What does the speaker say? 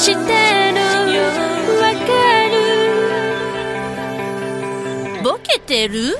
してる。わかる。ボケてる？